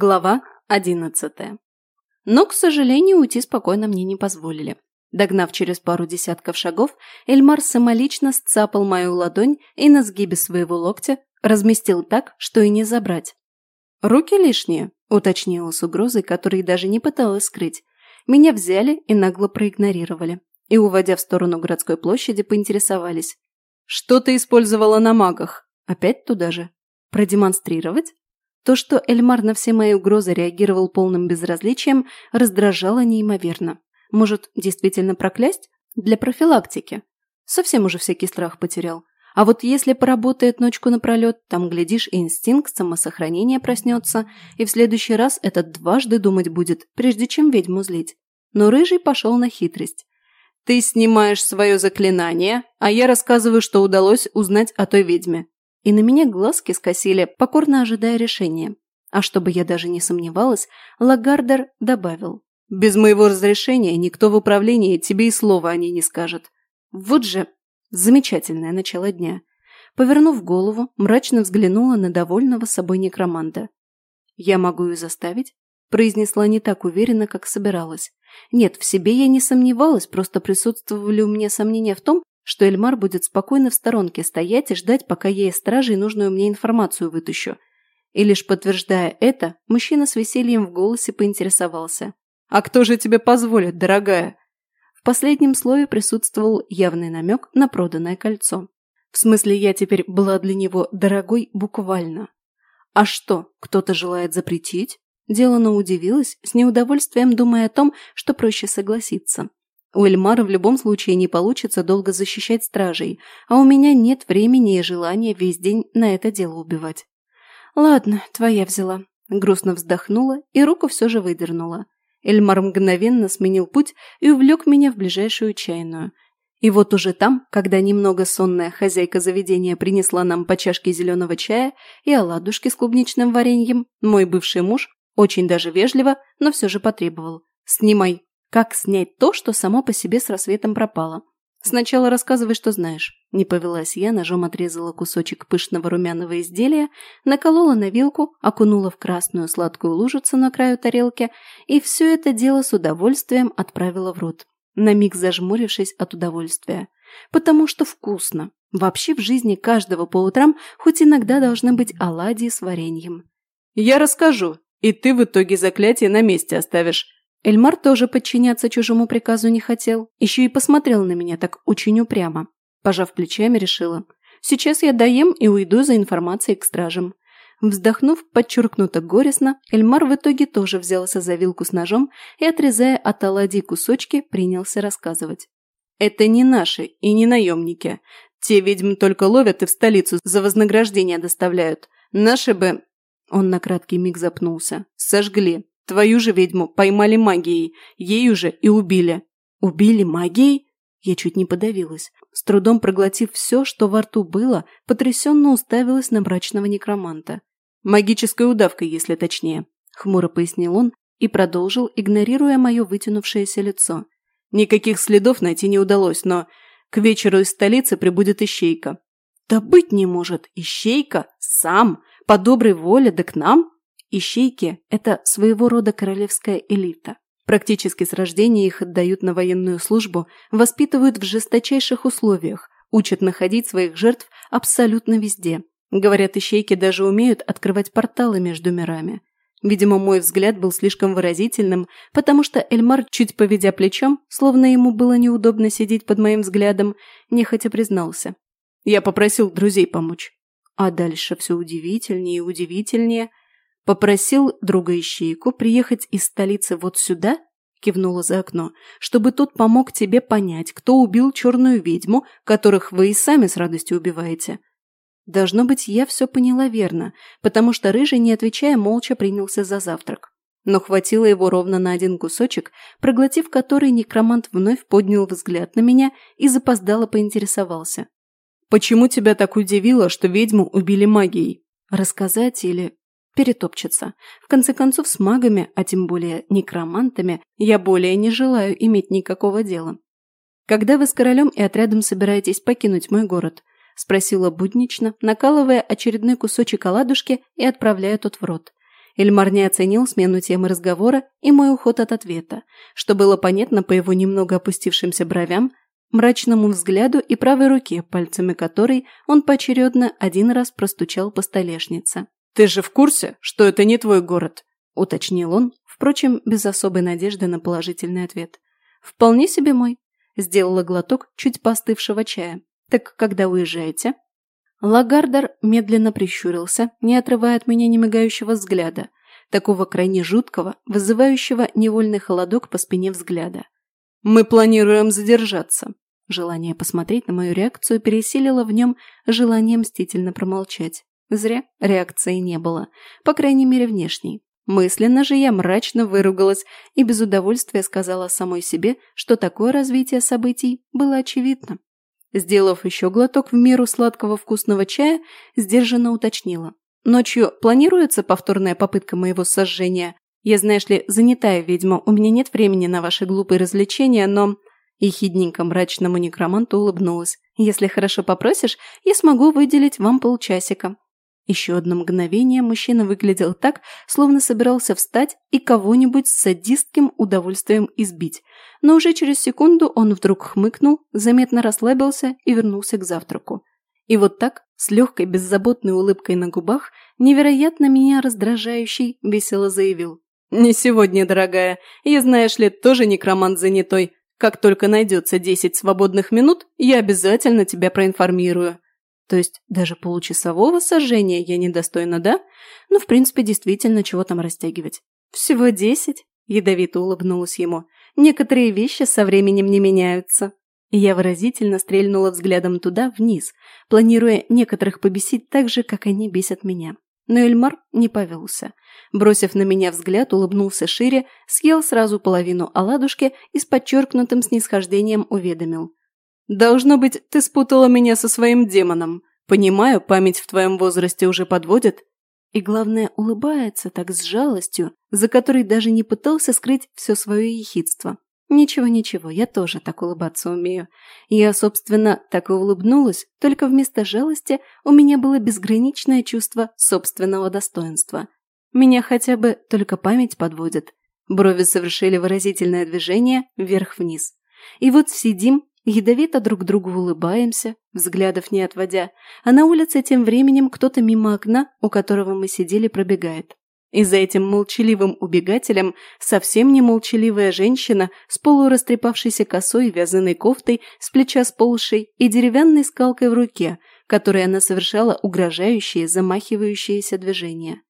Глава одиннадцатая. Но, к сожалению, уйти спокойно мне не позволили. Догнав через пару десятков шагов, Эльмар самолично сцапал мою ладонь и на сгибе своего локтя разместил так, что и не забрать. «Руки лишние», – уточнила с угрозой, которой даже не пыталась скрыть. Меня взяли и нагло проигнорировали. И, уводя в сторону городской площади, поинтересовались. «Что ты использовала на магах?» «Опять туда же?» «Продемонстрировать?» То, что Эльмар на все мои угрозы реагировал полным безразличием, раздражало неимоверно. Может, действительно проклясть? Для профилактики. Совсем уже всякий страх потерял. А вот если поработает ночку напролет, там, глядишь, инстинкт самосохранения проснется, и в следующий раз этот дважды думать будет, прежде чем ведьму злить. Но Рыжий пошел на хитрость. «Ты снимаешь свое заклинание, а я рассказываю, что удалось узнать о той ведьме и на меня глазки скосили, покорно ожидая решения. А чтобы я даже не сомневалась, Лагардер добавил. «Без моего разрешения никто в управлении тебе и слова о ней не скажет». Вот же замечательное начало дня. Повернув голову, мрачно взглянула на довольного собой некроманта. «Я могу ее заставить?» произнесла не так уверенно, как собиралась. Нет, в себе я не сомневалась, просто присутствовали у меня сомнения в том, что Эльмар будет спокойно в сторонке стоять и ждать, пока я из стражей нужную мне информацию вытащу. И лишь подтверждая это, мужчина с весельем в голосе поинтересовался. «А кто же тебе позволит, дорогая?» В последнем слове присутствовал явный намек на проданное кольцо. В смысле, я теперь была для него дорогой буквально. «А что, кто-то желает запретить?» Делана удивилась, с неудовольствием думая о том, что проще согласиться. У Эльмара в любом случае не получится долго защищать стражей, а у меня нет времени и желания весь день на это дело убивать. Ладно, твоя взяла. Грустно вздохнула и руку все же выдернула. Эльмар мгновенно сменил путь и увлек меня в ближайшую чайную. И вот уже там, когда немного сонная хозяйка заведения принесла нам по чашке зеленого чая и оладушки с клубничным вареньем, мой бывший муж, очень даже вежливо, но все же потребовал. «Снимай, как снять то, что само по себе с рассветом пропало? Сначала рассказывай, что знаешь. Не повелась я, ножом отрезала кусочек пышного румяного изделия, наколола на вилку, окунула в красную сладкую лужицу на краю тарелки и все это дело с удовольствием отправила в рот, на миг зажмурившись от удовольствия. Потому что вкусно. Вообще в жизни каждого по утрам хоть иногда должны быть оладьи с вареньем. «Я расскажу, и ты в итоге заклятие на месте оставишь», Эльмар тоже подчиняться чужому приказу не хотел, еще и посмотрел на меня так очень упрямо. Пожав плечами, решила. Сейчас я доем и уйду за информацией к стражам. Вздохнув подчеркнуто горестно, Эльмар в итоге тоже взялся за вилку с ножом и, отрезая от оладий кусочки, принялся рассказывать. «Это не наши и не наемники. Те ведьм только ловят и в столицу за вознаграждение доставляют. Наши бы...» Он на краткий миг запнулся. «Сожгли. Твою же ведьму поймали магией, ею же и убили». «Убили магией?» Я чуть не подавилась. С трудом проглотив все, что во рту было, потрясенно уставилась на мрачного некроманта. «Магической удавкой, если точнее», — хмуро пояснил он и продолжил, игнорируя мое вытянувшееся лицо. «Никаких следов найти не удалось, но к вечеру из столицы прибудет ищейка». «Да быть не может! Ищейка? Сам? По доброй воле, да к нам?» Ищейки – это своего рода королевская элита. Практически с рождения их отдают на военную службу, воспитывают в жесточайших условиях, учат находить своих жертв абсолютно везде. Говорят, ищейки даже умеют открывать порталы между мирами. Видимо, мой взгляд был слишком выразительным, потому что Эльмар, чуть поведя плечом, словно ему было неудобно сидеть под моим взглядом, нехотя признался. Я попросил друзей помочь. А дальше все удивительнее и удивительнее – Попросил друга Ищейку приехать из столицы вот сюда, кивнула за окно, чтобы тот помог тебе понять, кто убил черную ведьму, которых вы и сами с радостью убиваете. Должно быть, я все поняла верно, потому что Рыжий, не отвечая, молча принялся за завтрак. Но хватило его ровно на один кусочек, проглотив который некромант вновь поднял взгляд на меня и запоздало поинтересовался. «Почему тебя так удивило, что ведьму убили магией? Рассказать или перетопчется. В конце концов, с магами, а тем более некромантами, я более не желаю иметь никакого дела. «Когда вы с королем и отрядом собираетесь покинуть мой город?» – спросила буднично, накалывая очередной кусочек оладушки и отправляя тот в рот. Эльмар не оценил смену темы разговора и мой уход от ответа, что было понятно по его немного опустившимся бровям, мрачному взгляду и правой руке, пальцами которой он поочередно один раз простучал по столешнице. «Ты же в курсе, что это не твой город?» – уточнил он, впрочем, без особой надежды на положительный ответ. «Вполне себе мой», – сделала глоток чуть постывшего чая. «Так когда уезжаете?» Лагардер медленно прищурился, не отрывая от меня немигающего взгляда, такого крайне жуткого, вызывающего невольный холодок по спине взгляда. Мы планируем задержаться». Желание посмотреть на мою реакцию пересилило в нем желание мстительно промолчать. Зря реакции не было, по крайней мере внешней. Мысленно же я мрачно выругалась и без удовольствия сказала самой себе, что такое развитие событий было очевидно. Сделав еще глоток в меру сладкого вкусного чая, сдержанно уточнила. Ночью планируется повторная попытка моего сожжения, я, знаешь ли, занятая ведьма, у меня нет времени на ваши глупые развлечения, но...» И хидненько мрачному некроманту улыбнулась. «Если хорошо попросишь, я смогу выделить вам полчасика». Еще одно мгновение мужчина выглядел так, словно собирался встать и кого-нибудь с садистским удовольствием избить. Но уже через секунду он вдруг хмыкнул, заметно расслабился и вернулся к завтраку. И вот так, с легкой беззаботной улыбкой на губах, невероятно меня раздражающий, весело заявил. «Не сегодня, дорогая. Я, знаешь ли, тоже некромант занятой. Как только найдется десять свободных минут, я обязательно тебя проинформирую». То есть даже получасового сожжения я недостойна, да? Ну, в принципе, действительно, чего там растягивать. Всего десять? Ядовито улыбнулась ему. Некоторые вещи со временем не меняются. Я выразительно стрельнула взглядом туда, вниз, планируя некоторых побесить так же, как они бесят меня. Но Эльмар не повелся. Бросив на меня взгляд, улыбнулся шире, съел сразу половину оладушки и с подчеркнутым снисхождением уведомил. «Должно быть, ты спутала меня со своим демоном. Понимаю, память в твоем возрасте уже подводит». И главное, улыбается так с жалостью, за которой даже не пытался скрыть все свое ехидство. Ничего-ничего, я тоже так улыбаться умею. Я, собственно, так и улыбнулась, только вместо жалости у меня было безграничное чувство собственного достоинства. Меня хотя бы только память подводит. Брови совершили выразительное движение вверх-вниз. И вот сидим, ядовито друг другу улыбаемся, взглядов не отводя, а на улице тем временем кто-то мимо окна, у которого мы сидели, пробегает. И за этим молчаливым убегателем совсем не молчаливая женщина с полурастрепавшейся косой, вязаной кофтой, с плеча сползшей и деревянной скалкой в руке, которой она совершала угрожающие, замахивающиеся движения.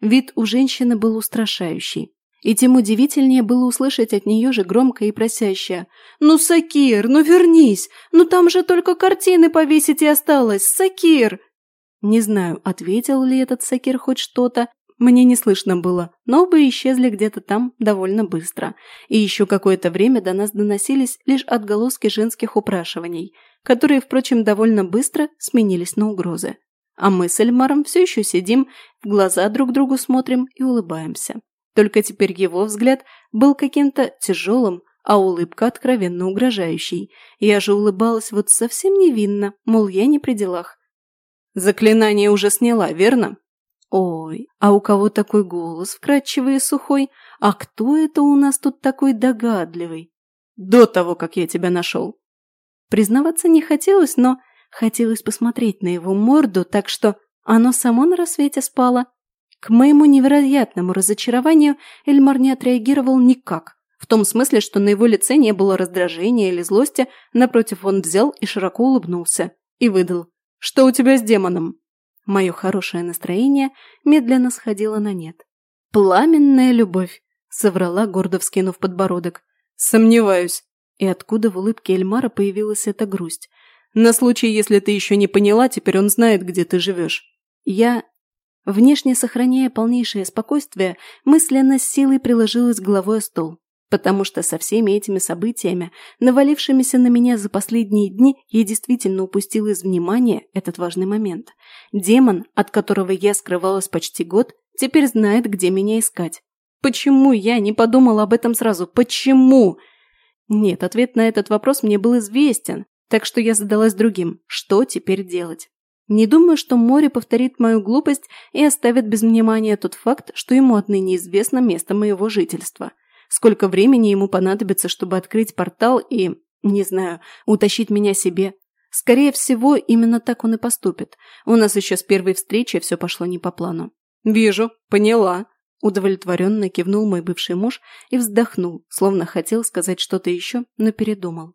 Вид у женщины был устрашающий. И тем удивительнее было услышать от нее же громко и просящее «Ну, Сакир, ну вернись! Ну там же только картины повесить и осталось! Сакир!» Не знаю, ответил ли этот Сакир хоть что-то, мне не слышно было, но оба исчезли где-то там довольно быстро. И еще какое-то время до нас доносились лишь отголоски женских упрашиваний, которые, впрочем, довольно быстро сменились на угрозы. А мы с Эльмаром все еще сидим, в глаза друг другу смотрим и улыбаемся. Только теперь его взгляд был каким-то тяжелым, а улыбка откровенно угрожающей. Я же улыбалась вот совсем невинно, мол, я не при делах. «Заклинание уже сняла, верно?» Ой, а у кого такой голос вкрадчивый и сухой? А кто это у нас тут такой догадливый? До того, как я тебя нашел. Признаваться не хотелось, но хотелось посмотреть на его морду, так что оно само на рассвете спало. К моему невероятному разочарованию Эльмар не отреагировал никак. В том смысле, что на его лице не было раздражения или злости, напротив, он взял и широко улыбнулся. И выдал. «Что у тебя с демоном?» Мое хорошее настроение медленно сходило на нет. «Пламенная любовь!» – соврала, гордо вскинув подбородок. «Сомневаюсь». И откуда в улыбке Эльмара появилась эта грусть? «На случай, если ты еще не поняла, теперь он знает, где ты живешь». Я, внешне сохраняя полнейшее спокойствие, мысленно с силой приложилась головой о стол потому что со всеми этими событиями, навалившимися на меня за последние дни, я действительно упустила из внимания этот важный момент. Демон, от которого я скрывалась почти год, теперь знает, где меня искать. Почему я не подумала об этом сразу? Почему? Нет, ответ на этот вопрос мне был известен, так что я задалась другим. Что теперь делать? Не думаю, что море повторит мою глупость и оставит без внимания тот факт, что ему отныне известно место моего жительства. Сколько времени ему понадобится, чтобы открыть портал и, не знаю, утащить меня себе. Скорее всего, именно так он и поступит. У нас еще с первой встречи все пошло не по плану. «Вижу, поняла», – удовлетворенно кивнул мой бывший муж и вздохнул, словно хотел сказать что-то еще, но передумал.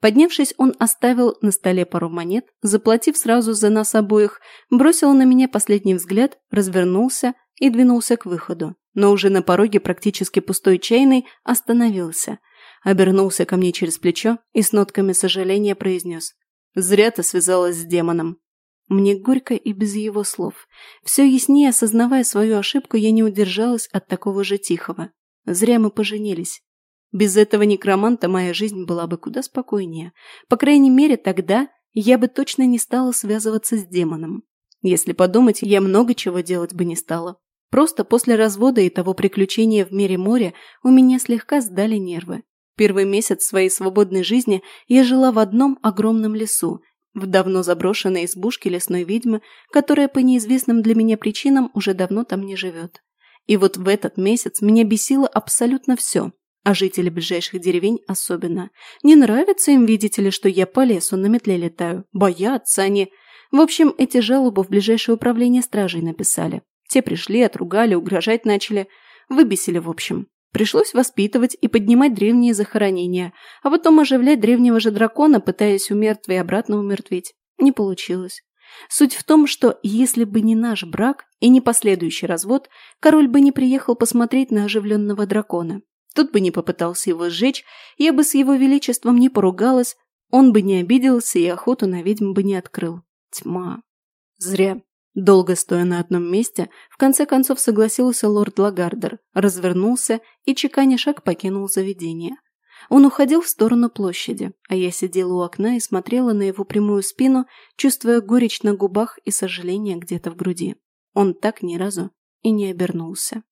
Поднявшись, он оставил на столе пару монет, заплатив сразу за нас обоих, бросил на меня последний взгляд, развернулся и двинулся к выходу. Но уже на пороге практически пустой чайной остановился. Обернулся ко мне через плечо и с нотками сожаления произнес. «Зря ты связалась с демоном». Мне горько и без его слов. Все яснее осознавая свою ошибку, я не удержалась от такого же тихого. Зря мы поженились. Без этого некроманта моя жизнь была бы куда спокойнее. По крайней мере, тогда я бы точно не стала связываться с демоном. Если подумать, я много чего делать бы не стала. Просто после развода и того приключения в мире моря у меня слегка сдали нервы. Первый месяц своей свободной жизни я жила в одном огромном лесу, в давно заброшенной избушке лесной ведьмы, которая по неизвестным для меня причинам уже давно там не живет. И вот в этот месяц меня бесило абсолютно все, а жители ближайших деревень особенно. Не нравится им, видите ли, что я по лесу на метле летаю. Боятся они. В общем, эти жалобы в ближайшее управление стражей написали. Те пришли, отругали, угрожать начали. Выбесили, в общем. Пришлось воспитывать и поднимать древние захоронения, а потом оживлять древнего же дракона, пытаясь у мертвей обратно умертвить. Не получилось. Суть в том, что если бы не наш брак и не последующий развод, король бы не приехал посмотреть на оживленного дракона. Тут бы не попытался его сжечь, я бы с его величеством не поругалась, он бы не обиделся и охоту на ведьм бы не открыл. Тьма. Зря. Долго стоя на одном месте, в конце концов согласился лорд Лагардер, развернулся и, чеканя шаг, покинул заведение. Он уходил в сторону площади, а я сидела у окна и смотрела на его прямую спину, чувствуя горечь на губах и сожаление где-то в груди. Он так ни разу и не обернулся.